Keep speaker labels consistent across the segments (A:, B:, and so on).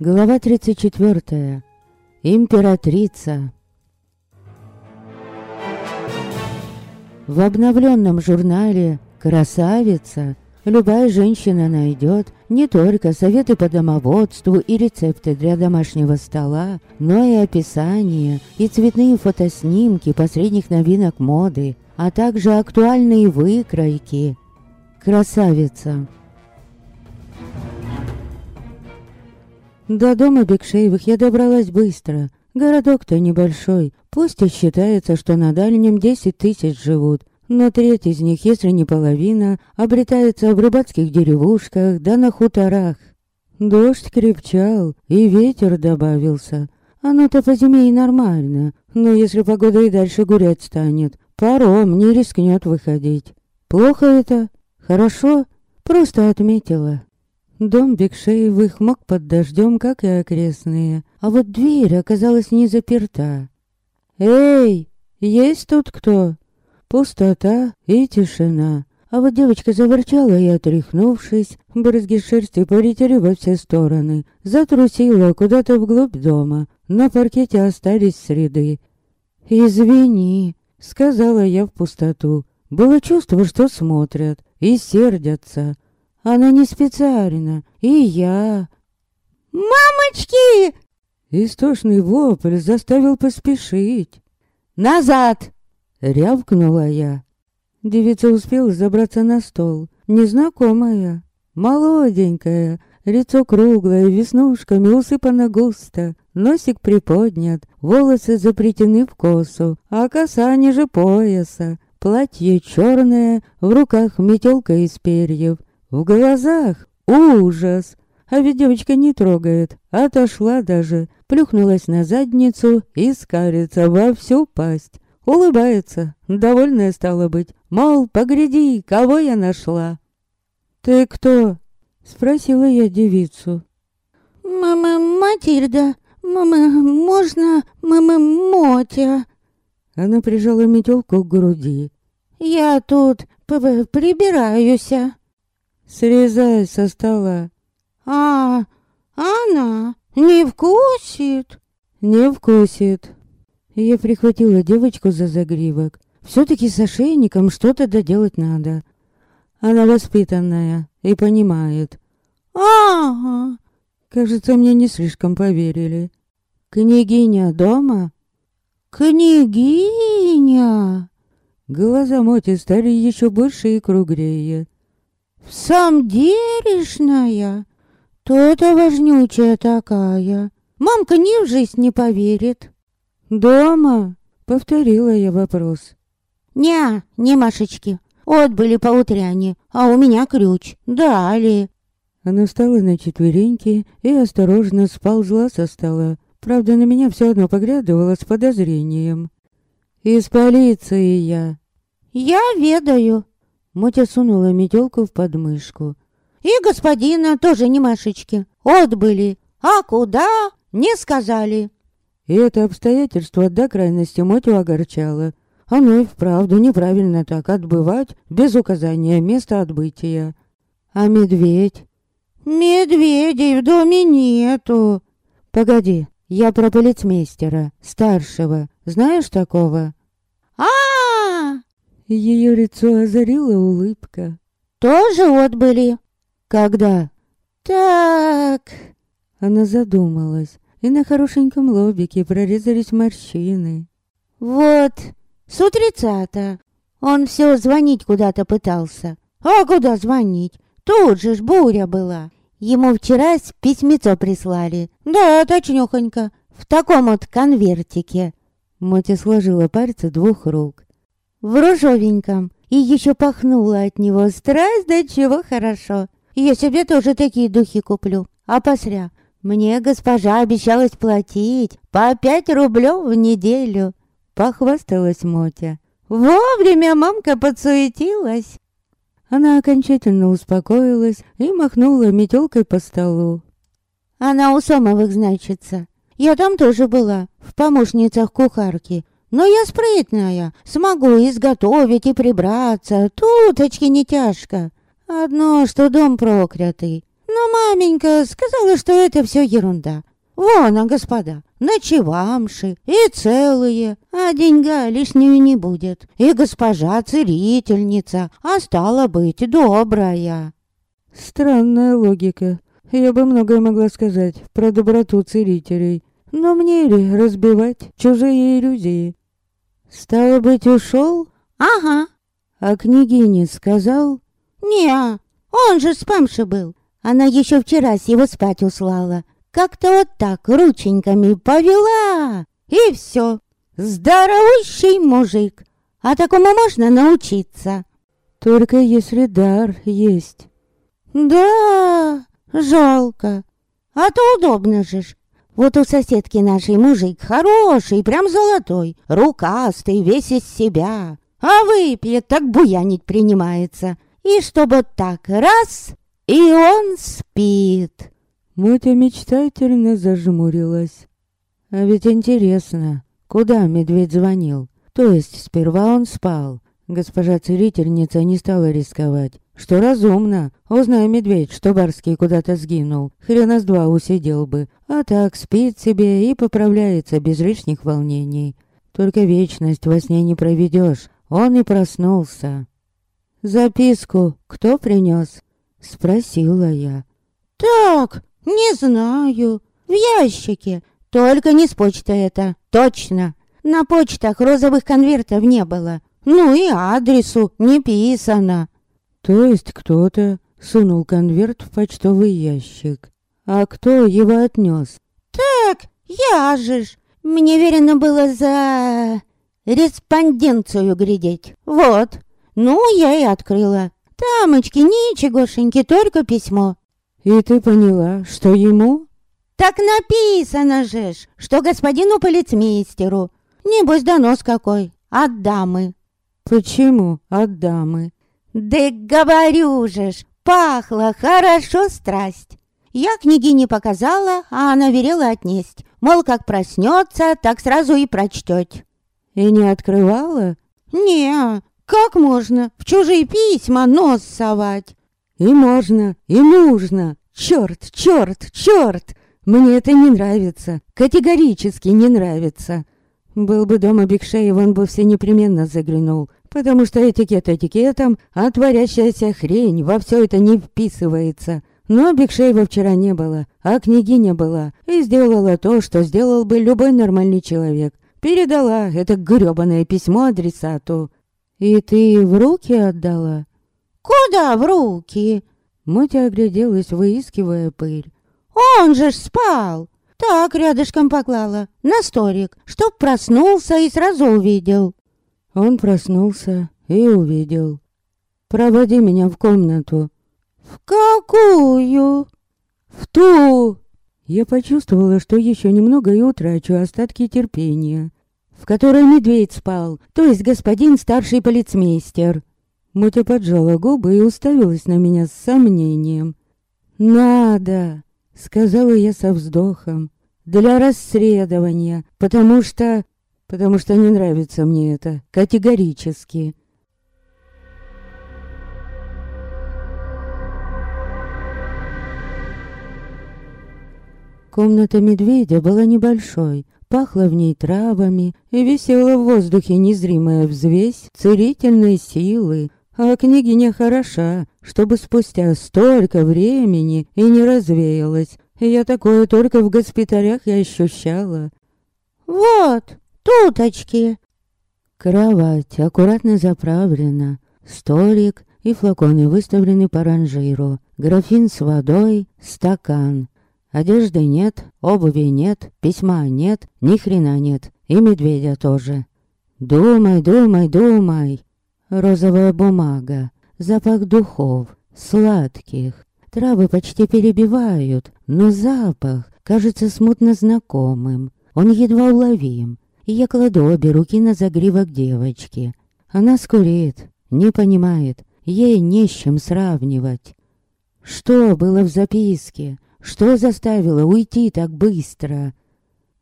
A: Глава 34. Императрица. В обновленном журнале «Красавица» любая женщина найдет не только советы по домоводству и рецепты для домашнего стола, но и описание и цветные фотоснимки последних новинок моды, а также актуальные выкройки. «Красавица» До дома Бекшеевых я добралась быстро. Городок-то небольшой. Пусть и считается, что на дальнем десять тысяч живут. Но треть из них, если не половина, обретается в рыбацких деревушках да на хуторах. Дождь крепчал, и ветер добавился. Оно-то по зиме и нормально. Но если погода и дальше гулять станет, паром не рискнет выходить. Плохо это? Хорошо? Просто отметила. Дом Бекшеевых мог под дождем, как и окрестные, а вот дверь оказалась не заперта. «Эй, есть тут кто?» Пустота и тишина. А вот девочка заворчала и, отряхнувшись, брызги шерсти полетели во все стороны, затрусила куда-то вглубь дома. На паркете остались среды. «Извини», — сказала я в пустоту. Было чувство, что смотрят и сердятся. Она не специально. И я...
B: «Мамочки!»
A: Истошный вопль заставил поспешить.
B: «Назад!»
A: — рявкнула я. Девица успела забраться на стол. Незнакомая, молоденькая, лицо круглое, веснушками усыпано густо, носик приподнят, волосы заплетены в косу, а коса ниже пояса. Платье черное, в руках метелка из перьев, в глазах ужас. А ведь девочка не трогает. Отошла даже, плюхнулась на задницу и скарится во всю пасть. Улыбается, довольная стала быть. Мол, погляди, кого я нашла. «Ты кто?» — спросила я девицу.
B: «Мама Матильда, мама, можно, мама Мотя?»
A: Она прижала метелку к груди.
B: «Я тут прибираюсь».
A: Срезай со стола.
B: А, она не вкусит?
A: Не вкусит. Я прихватила девочку за загривок. Все-таки с ошейником что-то доделать надо. Она воспитанная и понимает.
B: Ага.
A: Кажется, мне не слишком поверили. Княгиня дома?
B: Княгиня?
A: Глаза Моти стали еще больше и круглее.
B: В самом делешная? То-то важнючая такая. Мамка ни в жизнь не поверит.
A: Дома? Повторила я вопрос.
B: Не, не Машечки. Отбыли по утряне, а у меня ключ. Дали.
A: Она встала на четвереньки и осторожно сползла со стола. Правда, на меня все одно поглядывала с подозрением. «Из полиции я».
B: «Я ведаю»,
A: Мотя сунула метелку в подмышку.
B: «И господина тоже не Машечки. Отбыли. А куда? Не сказали».
A: И это обстоятельство до крайности Мотю огорчало. Оно и вправду неправильно так отбывать без указания места отбытия. А медведь?
B: Медведей в доме нету.
A: Погоди, я про полицмейстера, старшего. Знаешь такого? Ее лицо озарила улыбка.
B: «Тоже отбыли?»
A: «Когда?»
B: «Так...»
A: Она задумалась, и на хорошеньком лобике прорезались морщины.
B: «Вот, с утреца-то. Он все звонить куда-то пытался. А куда звонить? Тут же ж буря была. Ему вчера письмецо прислали. Да, точнёхонько. В таком вот конвертике».
A: Моти сложила пальцы двух рук
B: в ружовеньком, и еще пахнуло от него страсть да чего хорошо. Я себе тоже такие духи куплю, а посря. Мне госпожа обещалась платить по пять рублев в неделю. Похвасталась Мотя. Вовремя мамка подсуетилась.
A: Она окончательно успокоилась и махнула метелкой по столу.
B: Она у Сомовых, значится. Я там тоже была, в помощницах кухарки. Но я спрытная, смогу изготовить и прибраться, туточки не тяжко. Одно, что дом проклятый. Но маменька сказала, что это все ерунда. Вон, а господа, ночевамши и целые, а деньга лишнюю не будет. И госпожа целительница, а стала быть добрая.
A: Странная логика. Я бы многое могла сказать про доброту целителей. Но мне ли разбивать чужие иллюзии? Стало быть, ушел?
B: Ага.
A: А княгине сказал?
B: Не, он же спамши был. Она еще вчера с его спать услала. Как-то вот так рученьками повела. И все. Здоровущий мужик. А такому можно научиться.
A: Только если дар есть.
B: Да, жалко. А то удобно же ж. Вот у соседки нашей мужик хороший, прям золотой, рукастый, весь из себя. А выпьет, так буянить принимается. И чтобы так раз, и он спит.
A: Мотя мечтательно зажмурилась. А ведь интересно, куда медведь звонил? То есть сперва он спал. Госпожа целительница не стала рисковать. Что разумно. Узнай, медведь, что Барский куда-то сгинул. Хрена с два усидел бы. А так спит себе и поправляется без лишних волнений. Только вечность во сне не проведешь. Он и проснулся. «Записку кто принес? Спросила я.
B: Так, не знаю. В ящике. Только не с почты это. Точно. На почтах розовых конвертов не было. Ну и адресу не писано.
A: То есть кто-то сунул конверт в почтовый ящик. А кто его отнес?
B: Так, я же ж. Мне верено было за респонденцию глядеть. Вот. Ну, я и открыла. Тамочки, ничегошеньки, только письмо.
A: И ты поняла, что ему?
B: Так написано же ж, что господину полицмейстеру. Небось, донос какой. От дамы.
A: Почему от дамы?
B: Да говорю же ж, пахло хорошо страсть. Я княгине показала, а она велела отнесть. Мол, как проснется, так сразу и прочтет.
A: И не открывала?
B: Не, как можно в чужие письма нос совать?
A: И можно, и нужно. Черт, черт, черт! Мне это не нравится. Категорически не нравится. Был бы дома Бигшеев, он бы все непременно заглянул потому что этикет этикетом, а творящаяся хрень во все это не вписывается. Но Бекшеева вчера не было, а княгиня была, и сделала то, что сделал бы любой нормальный человек. Передала это грёбаное письмо адресату. И ты в руки отдала?
B: Куда в руки?
A: Мотя огляделась, выискивая пыль.
B: Он же ж спал. Так рядышком поклала, на столик, чтоб проснулся и сразу увидел.
A: Он проснулся и увидел. «Проводи меня в комнату».
B: «В какую?»
A: «В ту!» Я почувствовала, что еще немного и утрачу остатки терпения. В которой медведь спал, то есть господин старший полицмейстер. Мотя поджала губы и уставилась на меня с сомнением. «Надо!» — сказала я со вздохом. «Для расследования, потому что потому что не нравится мне это категорически. Комната медведя была небольшой, пахло в ней травами и висела в воздухе незримая взвесь целительной силы. А княгиня хороша, чтобы спустя столько времени и не развеялась. Я такое только в госпиталях и ощущала.
B: «Вот!» Туточки!»
A: Кровать аккуратно заправлена, столик и флаконы выставлены по ранжиру, графин с водой, стакан. Одежды нет, обуви нет, письма нет, ни хрена нет, и медведя тоже. Думай, думай, думай. Розовая бумага, запах духов, сладких. Травы почти перебивают, но запах кажется смутно знакомым. Он едва уловим, и я кладу обе руки на загривок девочки. Она скурит, не понимает, ей не с чем сравнивать. Что было в записке? Что заставило уйти так быстро?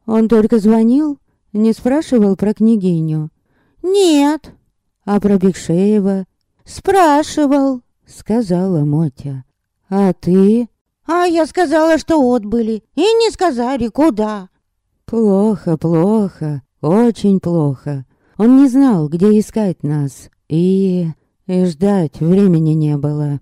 A: Он только звонил? Не спрашивал про княгиню?
B: Нет.
A: А про Бекшеева?
B: Спрашивал,
A: сказала Мотя. А ты?
B: А я сказала, что отбыли, и не сказали, куда.
A: Плохо, плохо, очень плохо. Он не знал, где искать нас, и... и ждать времени не было.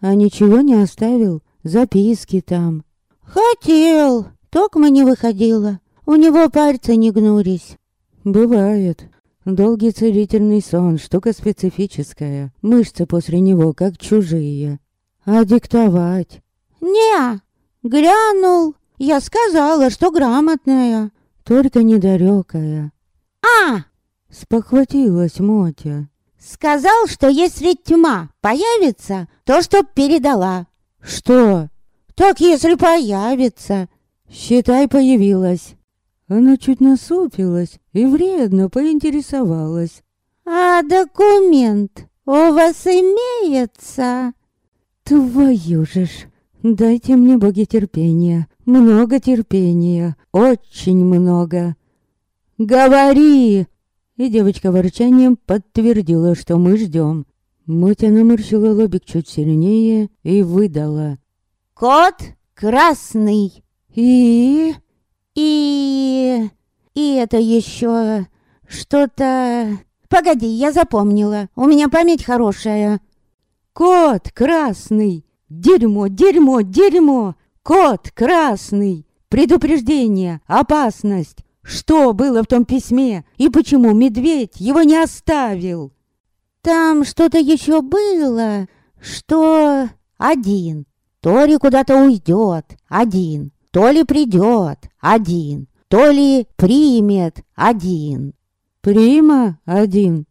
A: А ничего не оставил, записки там.
B: Хотел, токмо не выходила. У него пальцы не гнулись.
A: Бывает. Долгий целительный сон, штука специфическая. Мышцы после него как чужие. А диктовать?
B: Не, глянул. Я сказала, что грамотная.
A: Только недалекая.
B: А!
A: Спохватилась Мотя.
B: Сказал, что если тьма появится, то чтоб передала.
A: Что?
B: Так если появится.
A: Считай, появилась. Она чуть насупилась и вредно поинтересовалась.
B: А документ у вас имеется?
A: Твою же ж, дайте мне боги терпения, много терпения, очень много. Говори! И девочка ворчанием подтвердила, что мы ждем. Мотя наморщила лобик чуть сильнее и выдала.
B: Кот красный.
A: И...
B: И... И это еще что-то... Погоди, я запомнила. У меня память хорошая.
A: Кот красный. Дерьмо, дерьмо, дерьмо. Кот красный. Предупреждение, опасность. Что было в том письме? И почему медведь его не оставил?
B: Там что-то еще было, что один. То ли куда-то уйдет, один. То ли придет, один. То ли примет, один.
A: Прима один.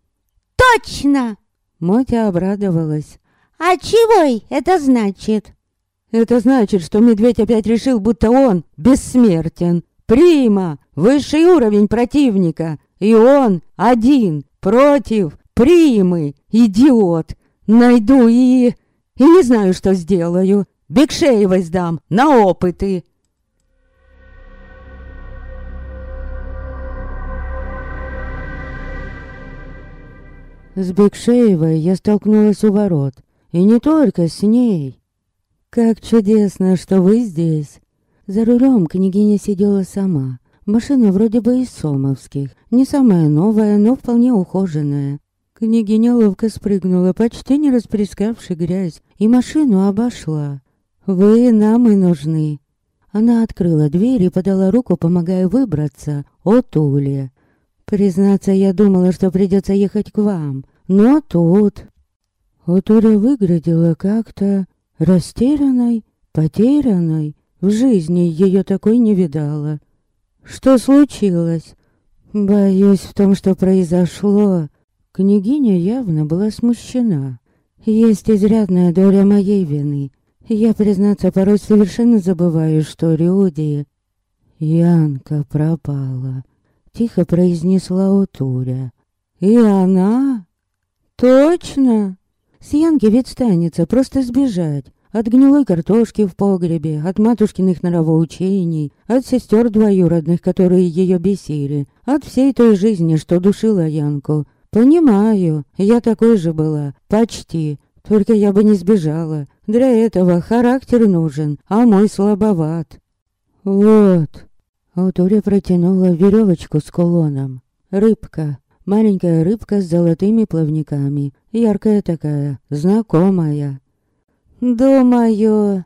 B: Точно!
A: Мотя обрадовалась.
B: А чего это значит?
A: Это значит, что медведь опять решил, будто он бессмертен. Прима! Высший уровень противника. И он один против Примы. Идиот. Найду и... И не знаю, что сделаю. Бекшеевой сдам на опыты. С Бекшеевой я столкнулась у ворот. И не только с ней. Как чудесно, что вы здесь. За рулем княгиня сидела сама. Машина вроде бы из Сомовских. Не самая новая, но вполне ухоженная. Княгиня ловко спрыгнула, почти не расплескавши грязь, и машину обошла. «Вы нам и нужны». Она открыла дверь и подала руку, помогая выбраться от Ули. Признаться, я думала, что придется ехать к вам. Но тут... Утуля выглядела как-то растерянной, потерянной. В жизни ее такой не видала. Что случилось? Боюсь в том, что произошло. Княгиня явно была смущена. Есть изрядная доля моей вины. Я, признаться, порой совершенно забываю, что люди... Янка пропала. Тихо произнесла Утуря. «И она?» «Точно!» С Янки ведь станется просто сбежать. От гнилой картошки в погребе, от матушкиных норовоучений, от сестер двоюродных, которые ее бесили, от всей той жизни, что душила Янку. Понимаю, я такой же была, почти, только я бы не сбежала. Для этого характер нужен, а мой слабоват. Вот, Аутуря протянула веревочку с кулоном. Рыбка. Маленькая рыбка с золотыми плавниками. Яркая такая, знакомая. «Думаю...»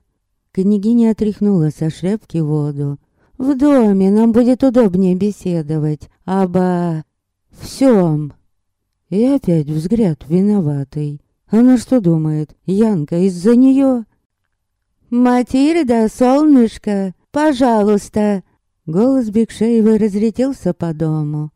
A: Княгиня отряхнула со шляпки воду. «В доме нам будет удобнее беседовать обо... всем». И опять взгляд виноватый. Она что думает, Янка из-за нее? «Матильда, солнышко, пожалуйста, Голос Бекшеева разлетелся по дому.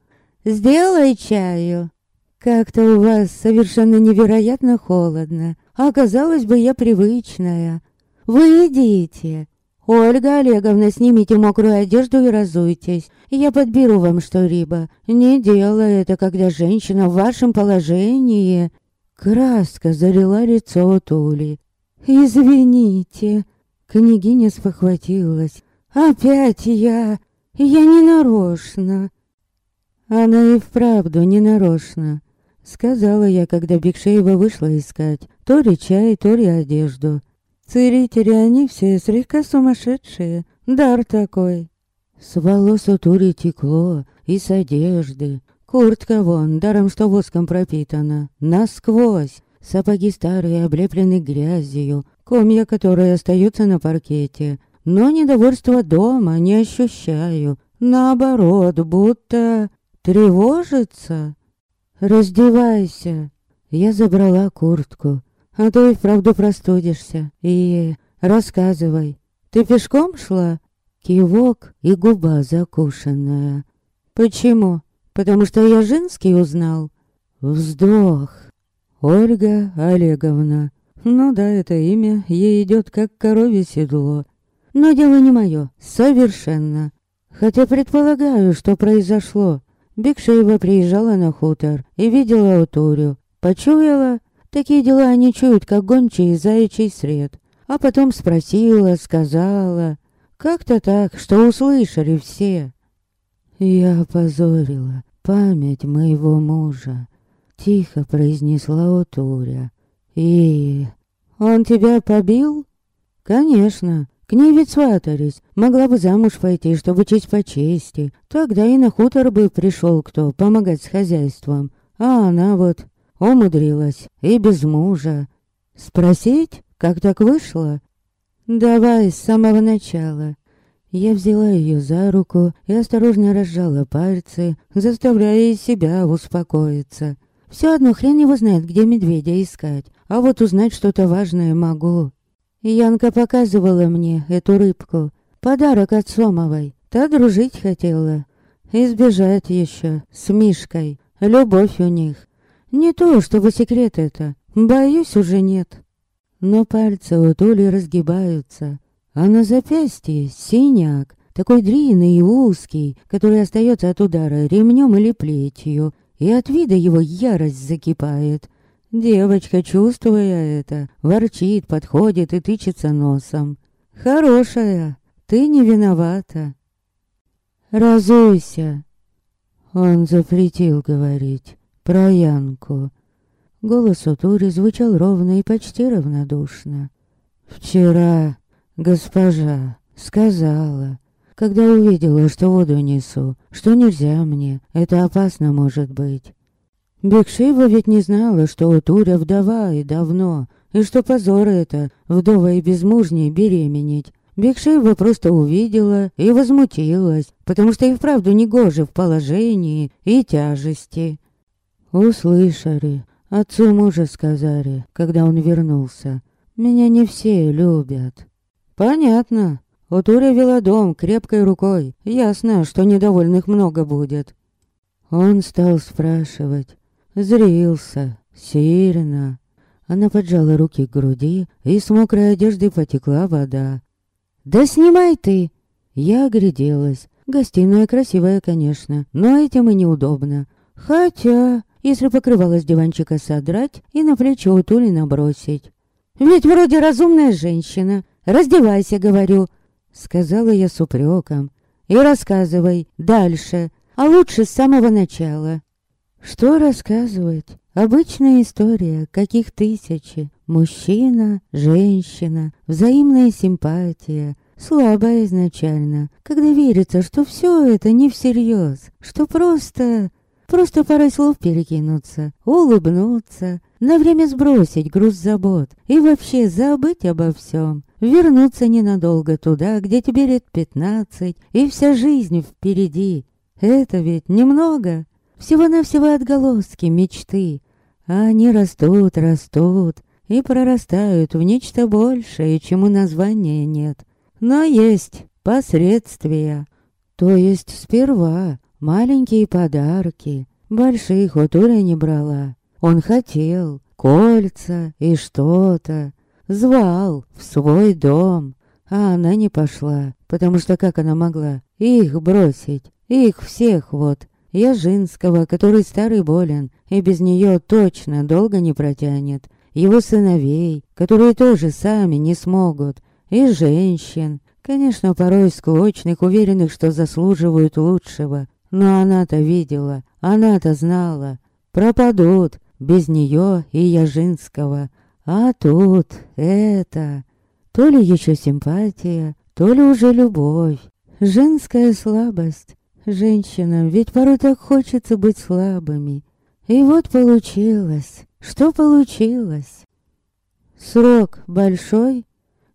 A: «Сделай чаю!» «Как-то у вас совершенно невероятно холодно, а казалось бы, я привычная. Вы идите. Ольга Олеговна, снимите мокрую одежду и разуйтесь. Я подберу вам что-либо. Не делай это, когда женщина в вашем положении...» Краска залила лицо Тули. «Извините». Княгиня спохватилась. Опять я... Я не нарочно. Она и вправду не нарочно. Сказала я, когда Бекшеева вышла искать. То ли чай, то ли одежду. Целители они все слегка сумасшедшие, дар такой. С волос у Тури текло, и с одежды. Куртка вон, даром что воском пропитана, насквозь. Сапоги старые, облеплены грязью, комья, которые остаются на паркете. Но недовольства дома не ощущаю. Наоборот, будто тревожится. «Раздевайся!» Я забрала куртку, а то и вправду простудишься. И рассказывай, ты пешком шла? Кивок и губа закушенная. Почему? Потому что я женский узнал. Вздох. Ольга Олеговна. Ну да, это имя ей идет как коровье седло. Но дело не мое, совершенно. Хотя предполагаю, что произошло. Бекшеева приезжала на хутор и видела Утурю. Почуяла? Такие дела они чуют, как гончий заячий сред. А потом спросила, сказала. Как-то так, что услышали все. Я опозорила память моего мужа. Тихо произнесла Утуря. И... Он тебя побил? Конечно. К ней ведь сватались. Могла бы замуж пойти, чтобы честь по чести. Тогда и на хутор бы пришел кто помогать с хозяйством. А она вот умудрилась и без мужа. Спросить, как так вышло? Давай с самого начала. Я взяла ее за руку и осторожно разжала пальцы, заставляя и себя успокоиться. Все одно хрен его знает, где медведя искать, а вот узнать что-то важное могу. Янка показывала мне эту рыбку. Подарок от Сомовой. Та дружить хотела. Избежать еще с Мишкой. Любовь у них. Не то, чтобы секрет это. Боюсь, уже нет. Но пальцы у Толи разгибаются. А на запястье синяк. Такой длинный и узкий, который остается от удара ремнем или плетью. И от вида его ярость закипает. Девочка, чувствуя это, ворчит, подходит и тычется носом. Хорошая, ты не виновата. Разуйся. Он запретил говорить про Янку. Голос у Тури звучал ровно и почти равнодушно. Вчера госпожа сказала, когда увидела, что воду несу, что нельзя мне, это опасно может быть. Бекшеева ведь не знала, что у Туря вдова и давно, и что позор это, вдова и безмужней беременеть. Бекшеева просто увидела и возмутилась, потому что и вправду негоже в положении и тяжести. Услышали, отцу мужа сказали, когда он вернулся. Меня не все любят. Понятно. У Туря вела дом крепкой рукой. Ясно, что недовольных много будет. Он стал спрашивать, Зрился, сильно. Она поджала руки к груди, и с мокрой одежды потекла вода. «Да снимай ты!» Я огляделась. Гостиная красивая, конечно, но этим и неудобно. Хотя, если покрывало с диванчика содрать и на плечо у Тули набросить. «Ведь вроде разумная женщина. Раздевайся, говорю», — сказала я с упреком. «И рассказывай дальше, а лучше с самого начала». Что рассказывать? Обычная история, каких тысячи. Мужчина, женщина, взаимная симпатия, слабая изначально, когда верится, что все это не всерьез, что просто... Просто парой слов перекинуться, улыбнуться, на время сбросить груз забот и вообще забыть обо всем. Вернуться ненадолго туда, где тебе лет пятнадцать, и вся жизнь впереди. Это ведь немного. Всего-навсего отголоски мечты. А они растут, растут и прорастают в нечто большее, чему названия нет. Но есть последствия. То есть сперва маленькие подарки. Больших вот Оля не брала. Он хотел кольца и что-то. Звал в свой дом. А она не пошла, потому что как она могла их бросить? Их всех вот Яжинского, который старый болен, и без нее точно долго не протянет. Его сыновей, которые тоже сами не смогут. И женщин, конечно, порой склочных, уверенных, что заслуживают лучшего. Но она-то видела, она-то знала. Пропадут без нее и Яжинского. А тут это... То ли еще симпатия, то ли уже любовь. Женская слабость. Женщинам ведь порой так хочется быть слабыми. И вот получилось. Что получилось? Срок большой.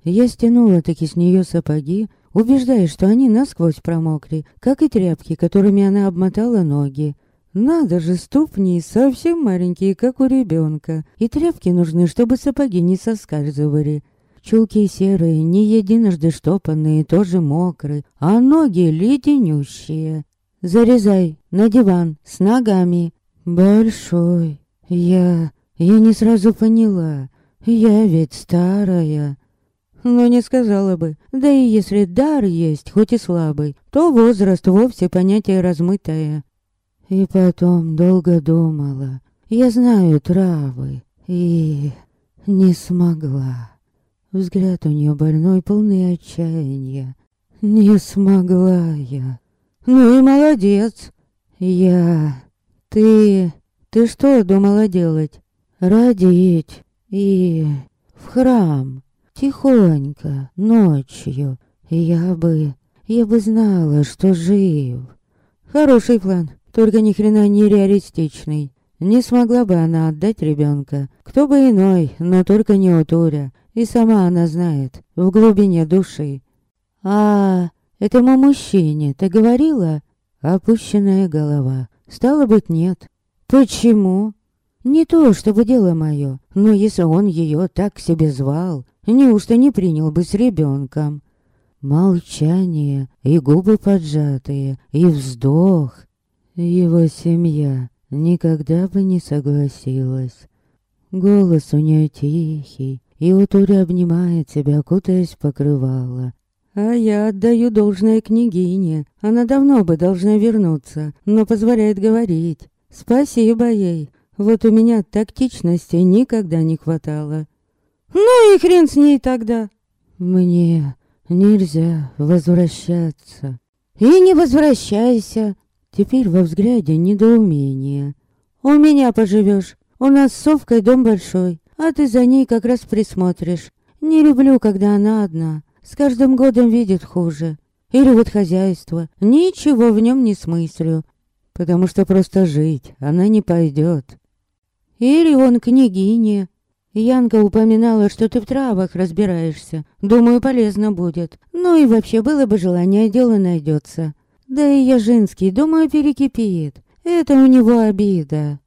A: Я стянула таки с нее сапоги, убеждаясь, что они насквозь промокли, как и тряпки, которыми она обмотала ноги. Надо же, ступни совсем маленькие, как у ребенка, и тряпки нужны, чтобы сапоги не соскальзывали. Чулки серые, не единожды штопанные, тоже мокрые, а ноги леденющие. Зарезай на диван с ногами. Большой. Я... я не сразу поняла. Я ведь старая. Но не сказала бы. Да и если дар есть, хоть и слабый, то возраст вовсе понятие размытое. И потом долго думала. Я знаю травы. И не смогла. Взгляд у нее больной, полный отчаяния. Не смогла я. Ну и молодец. Я... Ты... Ты что думала делать? Родить. И... В храм. Тихонько, ночью. Я бы... Я бы знала, что жив. Хороший план. Только ни хрена не реалистичный. Не смогла бы она отдать ребенка. Кто бы иной, но только не Утуря. И сама она знает, в глубине души. А этому мужчине ты говорила? Опущенная голова. Стало быть, нет. Почему? Не то, чтобы дело мое, но если он ее так себе звал, неужто не принял бы с ребенком? Молчание и губы поджатые, и вздох. Его семья никогда бы не согласилась. Голос у нее тихий, и Утури обнимает себя, кутаясь покрывало. А я отдаю должное княгине. Она давно бы должна вернуться, но позволяет говорить. Спасибо ей. Вот у меня тактичности никогда не хватало. Ну и хрен с ней тогда. Мне нельзя возвращаться. И не возвращайся. Теперь во взгляде недоумение. У меня поживешь. У нас с Совкой дом большой, а ты за ней как раз присмотришь. Не люблю, когда она одна. С каждым годом видит хуже. Или вот хозяйство. Ничего в нем не смыслю. Потому что просто жить она не пойдет. Или он княгиня. Янка упоминала, что ты в травах разбираешься. Думаю, полезно будет. Ну и вообще было бы желание, дело найдется. Да и я женский, думаю, перекипит. Это у него обида.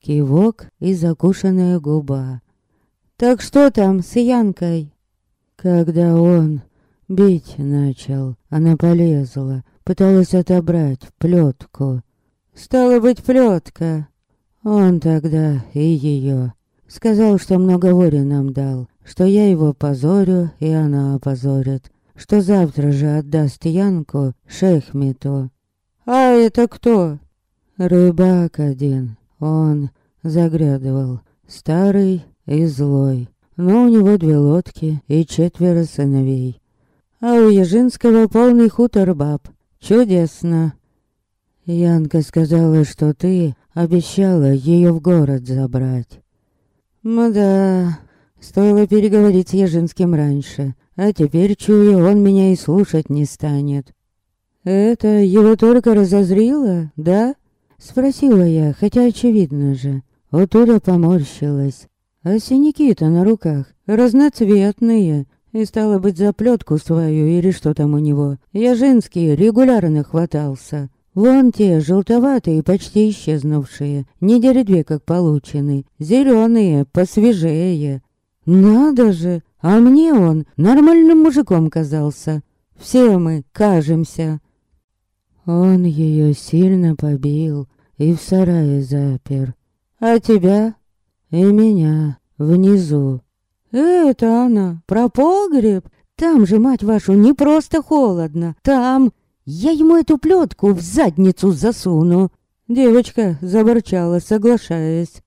A: Кивок и закушенная губа. Так что там с Янкой? Когда он бить начал, она полезла, пыталась отобрать плетку. Стало быть, плетка. Он тогда и ее. Сказал, что много горя нам дал, что я его позорю, и она опозорит что завтра же отдаст Янку Шехмету. «А это кто?» «Рыбак один. Он заглядывал. Старый и злой. Но у него две лодки и четверо сыновей. А у Ежинского полный хутор баб. Чудесно!» Янка сказала, что ты обещала ее в город забрать. Ну да, стоило переговорить с Ежинским раньше. А теперь, чую, он меня и слушать не станет. Это его только разозрило, да? Спросила я, хотя очевидно же. Утуля поморщилась. А синяки-то на руках разноцветные. И стало быть, заплетку свою или что там у него. Я женский регулярно хватался. Вон те, желтоватые, почти исчезнувшие. Недели две как получены. Зеленые, посвежее. Надо же, а мне он нормальным мужиком казался. Все мы кажемся. Он ее сильно побил и в сарае запер. А тебя? И меня внизу. Это она, про погреб? Там же, мать вашу, не просто холодно. Там я ему эту плетку в задницу засуну. Девочка заборчала, соглашаясь.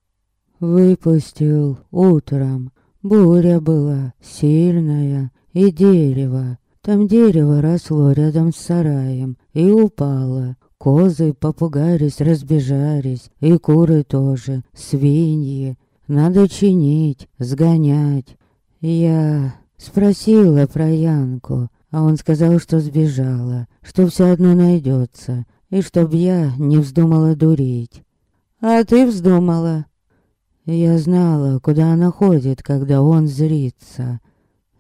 A: Выпустил утром. Буря была сильная, и дерево. Там дерево росло рядом с сараем и упало. Козы попугались, разбежались, и куры тоже, свиньи. Надо чинить, сгонять. Я Спросила про Янку, а он сказал, что сбежала, что все одно найдется, и чтоб я не вздумала дурить. А ты вздумала? Я знала, куда она ходит, когда он зрится.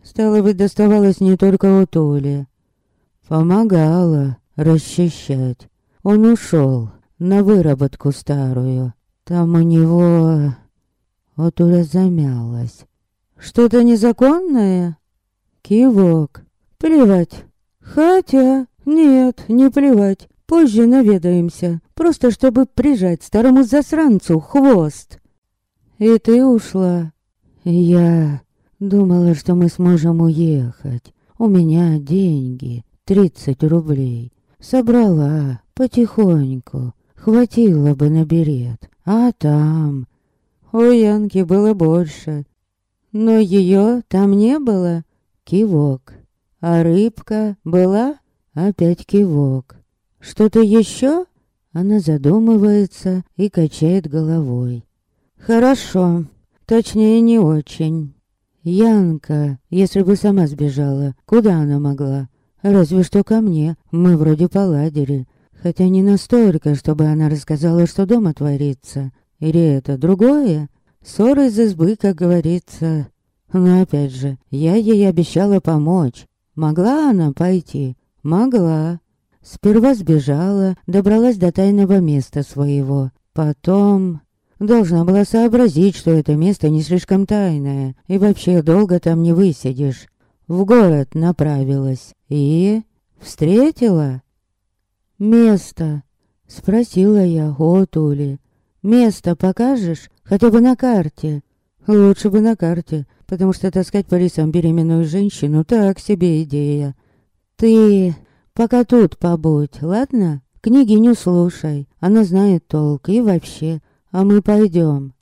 A: Стало быть, доставалось не только у Толи. Помогала расчищать. Он ушел на выработку старую. Там у него... Вот Оля замялась. Что-то незаконное? Кивок. Плевать. Хотя... Нет, не плевать. Позже наведаемся. Просто чтобы прижать старому засранцу хвост. И ты ушла. Я думала, что мы сможем уехать. У меня деньги. Тридцать рублей. Собрала потихоньку. Хватило бы на берет. А там... У Янки было больше. Но ее там не было. Кивок. А рыбка была? Опять кивок. Что-то еще? Она задумывается и качает головой. Хорошо. Точнее, не очень. Янка, если бы сама сбежала, куда она могла? Разве что ко мне. Мы вроде поладили. Хотя не настолько, чтобы она рассказала, что дома творится. Или это другое? Ссора из избы, как говорится. Но опять же, я ей обещала помочь. Могла она пойти? Могла. Сперва сбежала, добралась до тайного места своего. Потом... Должна была сообразить, что это место не слишком тайное, и вообще долго там не высидишь. В город направилась и... встретила. «Место?» — спросила я у Тули. «Место покажешь? Хотя бы на карте?» «Лучше бы на карте, потому что таскать по лесам беременную женщину — так себе идея. Ты пока тут побудь, ладно? Книги не слушай, она знает толк и вообще. А мы пойдем.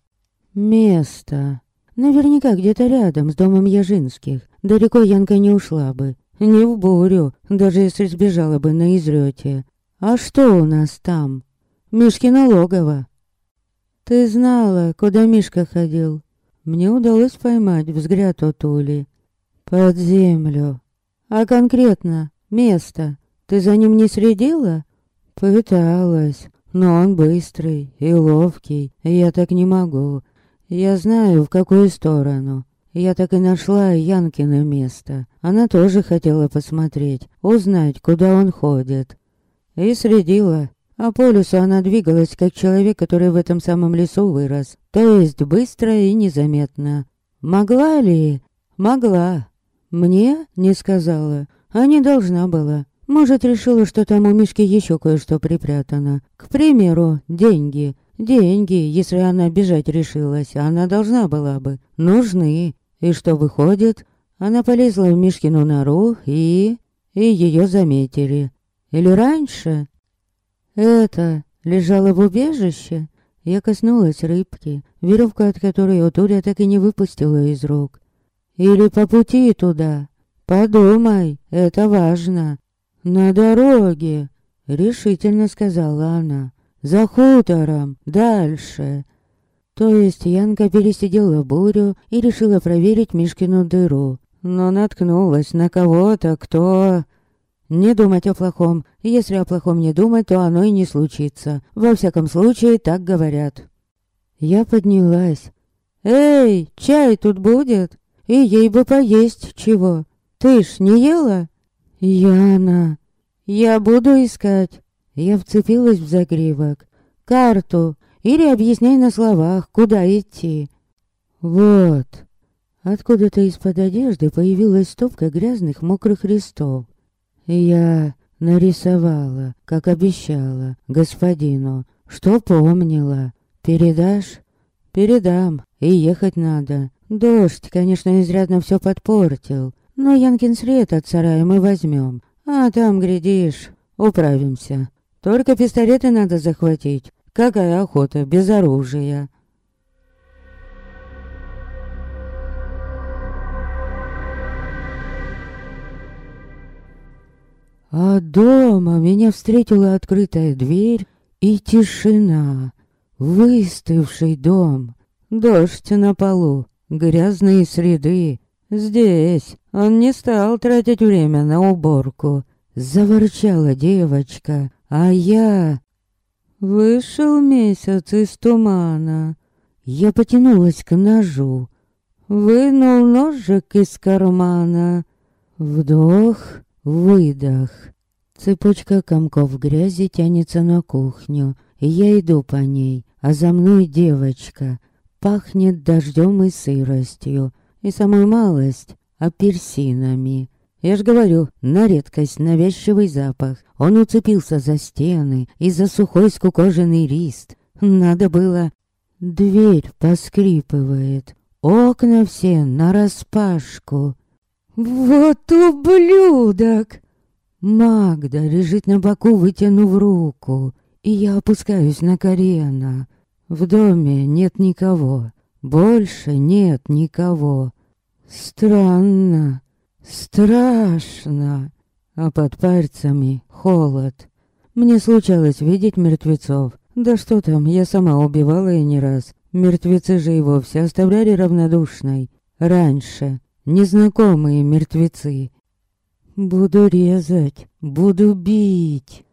A: Место. Наверняка где-то рядом с домом Яжинских. Далеко Янка не ушла бы. Не в бурю, даже если сбежала бы на излете. А что у нас там? Мишкино логово. Ты знала, куда Мишка ходил? Мне удалось поймать взгляд от Ули. Под землю. А конкретно, место. Ты за ним не следила? Пыталась. Но он быстрый и ловкий. Я так не могу. Я знаю, в какую сторону. Я так и нашла Янкино место. Она тоже хотела посмотреть, узнать, куда он ходит. И следила. А по лесу она двигалась, как человек, который в этом самом лесу вырос. То есть быстро и незаметно. Могла ли? Могла. Мне не сказала, а не должна была. Может, решила, что там у Мишки еще кое-что припрятано. К примеру, деньги. Деньги, если она бежать решилась, она должна была бы. Нужны. И что выходит? Она полезла в Мишкину нору и... И ее заметили. Или раньше? Это лежало в убежище? Я коснулась рыбки, веревка от которой Утуля так и не выпустила из рук. Или по пути туда. Подумай, это важно. «На дороге», — решительно сказала она. «За хутором, дальше». То есть Янка пересидела бурю и решила проверить Мишкину дыру, но наткнулась на кого-то, кто... Не думать о плохом. Если о плохом не думать, то оно и не случится. Во всяком случае, так говорят. Я поднялась. «Эй, чай тут будет? И ей бы поесть чего. Ты ж не ела?» «Яна, я буду искать». Я вцепилась в загривок. «Карту. Или объясняй на словах, куда идти». «Вот». Откуда-то из-под одежды появилась стопка грязных мокрых листов. Я нарисовала, как обещала, господину, что помнила. Передашь? Передам, и ехать надо. Дождь, конечно, изрядно все подпортил, но Янкин след от сарая мы возьмем. А там, глядишь, управимся. Только пистолеты надо захватить. Какая охота без оружия. А дома меня встретила открытая дверь и тишина. Выставший дом, дождь на полу, грязные среды. Здесь, Он не стал тратить время на уборку. Заворчала девочка, а я... Вышел месяц из тумана. Я потянулась к ножу. Вынул ножик из кармана. Вдох, выдох. Цепочка комков грязи тянется на кухню. Я иду по ней, а за мной девочка. Пахнет дождем и сыростью. И самую малость — апельсинами. Я ж говорю, на редкость навязчивый запах. Он уцепился за стены и за сухой скукоженный лист. Надо было... Дверь поскрипывает. Окна все нараспашку. Вот ублюдок! Магда лежит на боку, вытянув руку. И я опускаюсь на колено. В доме нет никого. Больше нет никого. Странно. Страшно. А под пальцами холод. Мне случалось видеть мертвецов. Да что там, я сама убивала и не раз. Мертвецы же и вовсе оставляли равнодушной. Раньше. Незнакомые мертвецы. Буду резать, буду бить.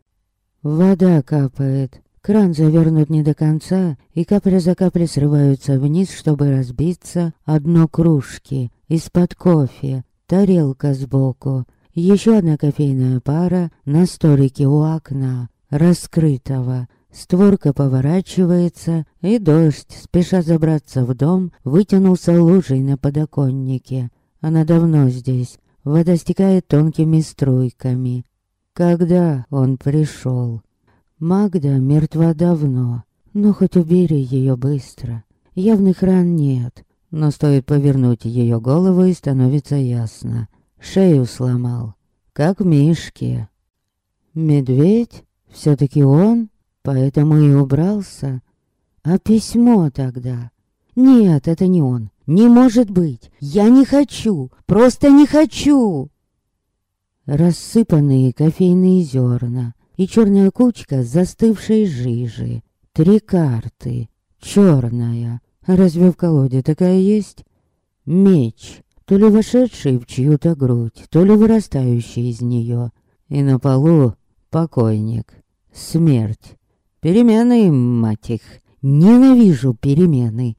A: Вода капает. Кран завернут не до конца, и капля за каплей срываются вниз, чтобы разбиться одно кружки из-под кофе, тарелка сбоку, еще одна кофейная пара на столике у окна, раскрытого. Створка поворачивается, и дождь, спеша забраться в дом, вытянулся лужей на подоконнике. Она давно здесь, вода стекает тонкими струйками. Когда он пришел? Магда мертва давно, но хоть убери ее быстро. Явных ран нет, но стоит повернуть ее голову и становится ясно. Шею сломал, как Мишке. Медведь? Все-таки он? Поэтому и убрался. А письмо тогда? Нет, это не он. Не может быть. Я не хочу. Просто не хочу. Рассыпанные кофейные зерна и черная кучка застывшей жижи. Три карты. Черная. Разве в колоде такая есть? Меч, то ли вошедший в чью-то грудь, то ли вырастающий из нее. И на полу покойник. Смерть. Перемены, мать их. Ненавижу перемены.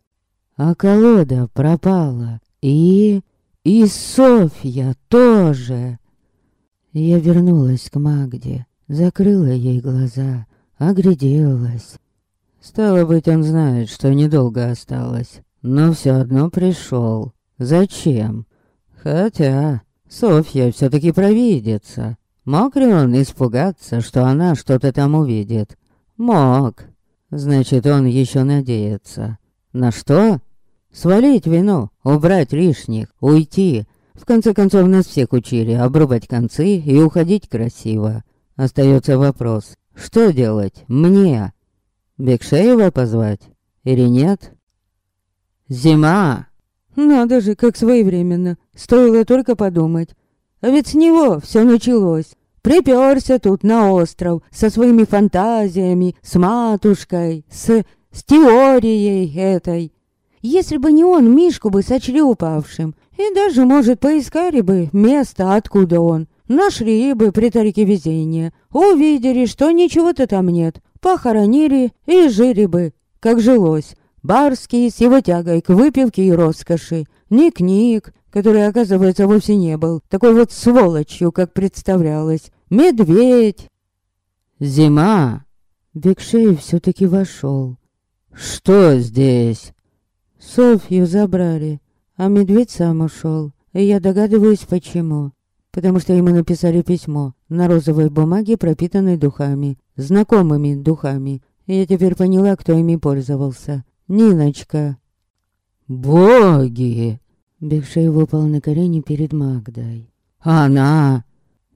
A: А колода пропала. И... И Софья тоже. Я вернулась к Магде, закрыла ей глаза, огляделась. Стало быть, он знает, что недолго осталось, но все одно пришел. Зачем? Хотя Софья все-таки провидится. Мог ли он испугаться, что она что-то там увидит? Мог. Значит, он еще надеется. На что? Свалить вину, убрать лишних, уйти. В конце концов, нас всех учили обрубать концы и уходить красиво. Остается вопрос, что делать мне? Бекшеева позвать или нет? Зима! Надо же, как своевременно. Стоило только подумать. А ведь с него все началось. Приперся тут на остров со своими фантазиями, с матушкой, с, с теорией этой. Если бы не он, Мишку бы сочли упавшим. И даже, может, поискали бы место, откуда он. Нашли бы при тарике везения. Увидели, что ничего-то там нет похоронили и жили бы, как жилось. Барский с его тягой к выпивке и роскоши. Ни книг, который, оказывается, вовсе не был. Такой вот сволочью, как представлялось. Медведь. Зима. Бекшеев все-таки вошел. Что здесь? Софью забрали, а медведь сам ушел. И я догадываюсь, почему. Потому что ему написали письмо на розовой бумаге, пропитанной духами знакомыми духами. Я теперь поняла, кто ими пользовался. Ниночка. «Боги!» Бекшей выпал на колени перед Магдой. «Она!»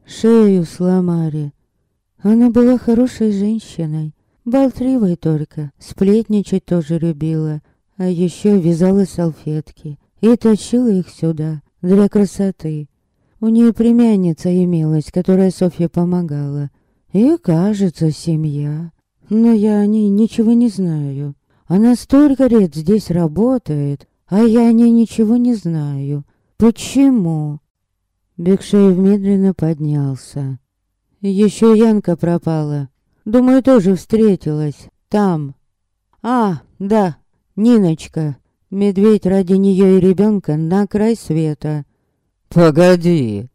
A: Шею сломали. Она была хорошей женщиной. Болтливой только. Сплетничать тоже любила. А еще вязала салфетки. И тащила их сюда. Для красоты. У нее племянница имелась, которая Софье помогала. И, кажется, семья. Но я о ней ничего не знаю. Она столько лет здесь работает, а я о ней ничего не знаю. Почему? Бекшеев медленно поднялся. Еще Янка пропала. Думаю, тоже встретилась. Там. А, да, Ниночка. Медведь ради нее и ребенка на край света.
C: Погоди.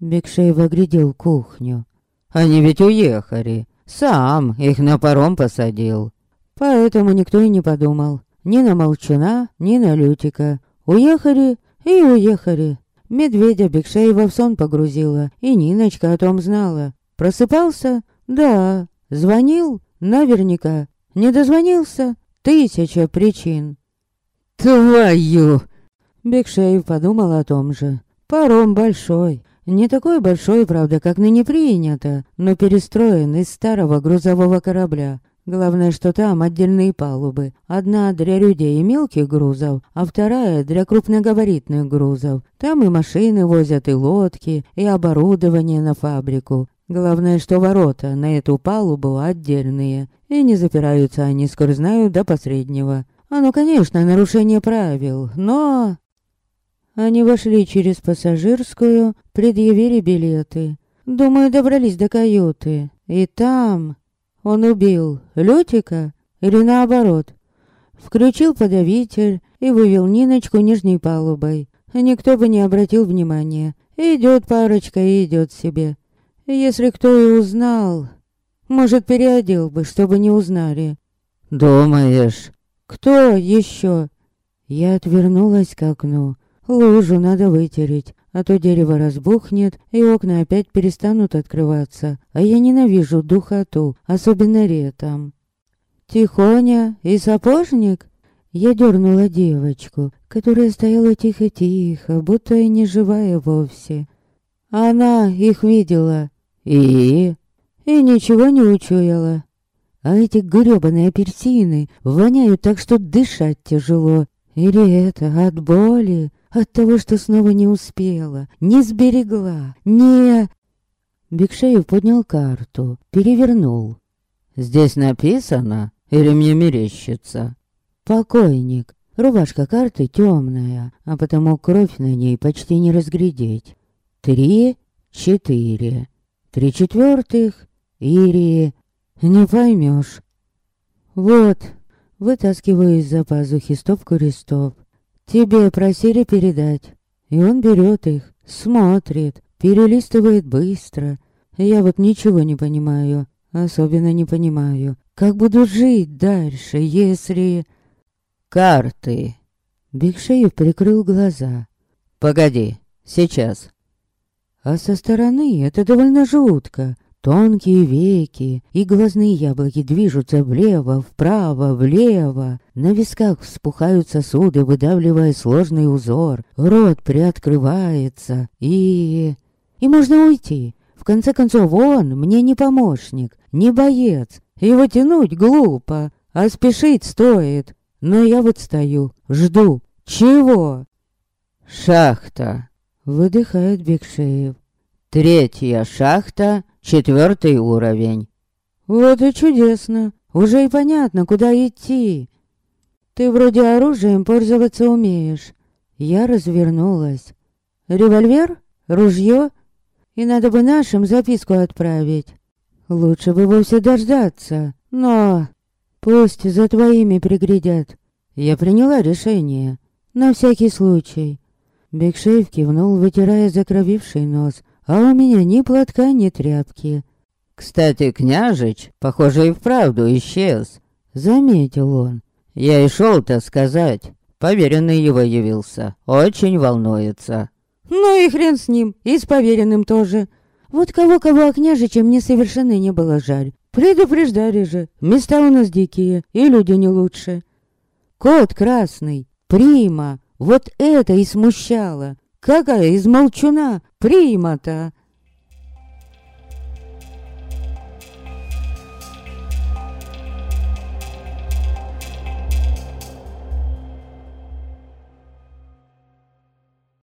A: Бекшеев оглядел кухню.
C: Они ведь уехали. Сам их на паром посадил.
A: Поэтому никто и не подумал. Ни на Молчуна, ни на Лютика. Уехали и уехали. Медведя Бекшеева в сон погрузила, и Ниночка о том знала. Просыпался? Да. Звонил? Наверняка. Не дозвонился? Тысяча причин.
C: Твою!
A: Бекшеев подумал о том же. Паром большой. Не такой большой, правда, как ныне принято, но перестроен из старого грузового корабля. Главное, что там отдельные палубы. Одна для людей и мелких грузов, а вторая для крупногабаритных грузов. Там и машины возят, и лодки, и оборудование на фабрику. Главное, что ворота на эту палубу отдельные, и не запираются они, скоро знаю, до посреднего. Оно, конечно, нарушение правил, но... Они вошли через пассажирскую, предъявили билеты. Думаю, добрались до каюты. И там... Он убил Лютика или наоборот? Включил подавитель и вывел Ниночку нижней палубой. Никто бы не обратил внимания. Идет парочка и идет себе. Если кто и узнал, может, переодел бы, чтобы не узнали.
C: Думаешь?
A: Кто еще? Я отвернулась к окну. Лужу надо вытереть а то дерево разбухнет, и окна опять перестанут открываться, а я ненавижу духоту, особенно летом. «Тихоня и сапожник?» Я дернула девочку, которая стояла тихо-тихо, будто и не живая вовсе. Она их видела. И? И ничего не учуяла. А эти грёбаные апельсины воняют так, что дышать тяжело. Или это от боли? От того, что снова не успела, не сберегла, не... Бекшеев поднял карту, перевернул.
C: «Здесь написано? Или мне мерещится?»
A: «Покойник. Рубашка карты темная, а потому кровь на ней почти не разглядеть. Три, четыре. Три четвертых, Ирии. Не поймешь. Вот, вытаскиваю из-за пазухи стопку листов. Тебе просили передать. И он берет их, смотрит, перелистывает быстро. Я вот ничего не понимаю, особенно не понимаю, как буду жить дальше, если...
C: Карты.
A: Бигшеев прикрыл глаза.
C: Погоди, сейчас.
A: А со стороны это довольно жутко. Тонкие веки и глазные яблоки движутся влево, вправо, влево. На висках вспухают сосуды, выдавливая сложный узор. Рот приоткрывается и... И можно уйти. В конце концов, он мне не помощник, не боец. Его тянуть глупо, а спешить стоит. Но я вот стою, жду. Чего?
C: Шахта.
A: Выдыхает Бекшеев.
C: Третья шахта Четвертый уровень.
A: Вот и чудесно. Уже и понятно, куда идти. Ты вроде оружием пользоваться умеешь. Я развернулась. Револьвер? Ружье? И надо бы нашим записку отправить. Лучше бы вовсе дождаться. Но пусть за твоими приглядят. Я приняла решение. На всякий случай. Бекшеев кивнул, вытирая закровивший нос а у меня ни платка, ни тряпки.
C: Кстати, княжич, похоже, и вправду исчез.
A: Заметил он.
C: Я и шел-то сказать. Поверенный его явился. Очень волнуется.
A: Ну и хрен с ним, и с поверенным тоже. Вот кого-кого, а княжича мне совершенно не было жаль. Предупреждали же, места у нас дикие, и люди не лучше. Кот красный, прима, вот это и смущало. Какая из молчуна? Прима-то.